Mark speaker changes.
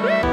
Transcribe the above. Speaker 1: Bye.